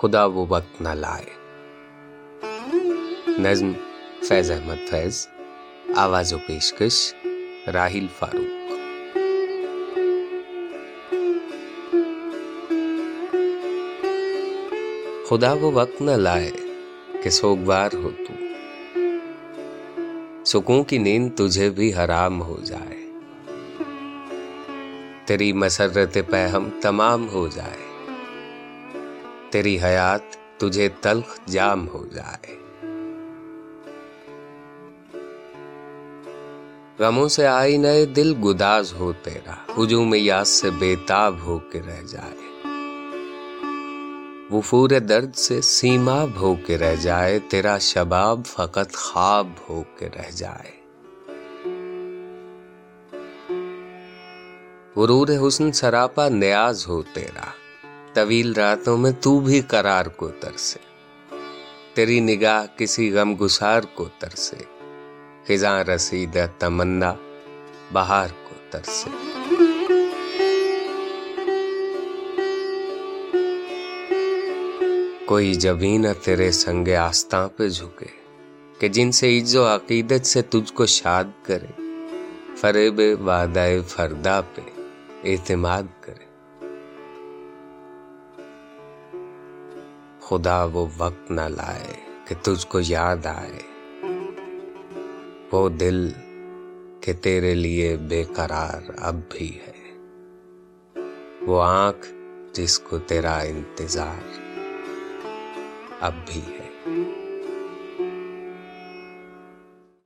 خدا وہ وقت نہ لائے۔ نظم فیض احمد فیض، آواز و پیشکش راہیل فاروق۔ خدا وہ وقت نہ لائے کہ سوگوار ہو تو۔ سکون کی نیند تجھے بھی حرام ہو جائے۔ تیری مسرت پہ ہم تمام ہو جائے۔ تیری حیات تجھے تلخ جام ہو جائے۔ غموں سے آئی نئے دل گداز ہو تیرا، ہجوم یاس سے بےتاب ہو کے رہ جائے۔ وفور درد سے سیما ہو کے رہ جائے، تیرا شباب فقط خواب ہو کے رہ جائے۔ غرور حسن سراپا نیاز ہو تیرا طویل راتوں میں تو بھی قرار کو ترسے۔ تیری نگاہ کسی غم گسار کو ترسے۔ خزاں رسید تمنا، بہار کو ترسے۔ کوئی جبھی نہ تیرے سنگ آستاں پہ جھکے، کہ جن سے عز و عقیدت سے تجھ کو شاد کرے۔ فریب وعدہ فردا پہ اعتماد کرے۔ خدا وہ وقت نہ لائے کہ تجھ کو یاد آئے۔ وہ دل کہ تیرے لیے بے قرار اب بھی ہے۔ وہ آنکھ جس کو تیرا انتظار اب بھی ہے۔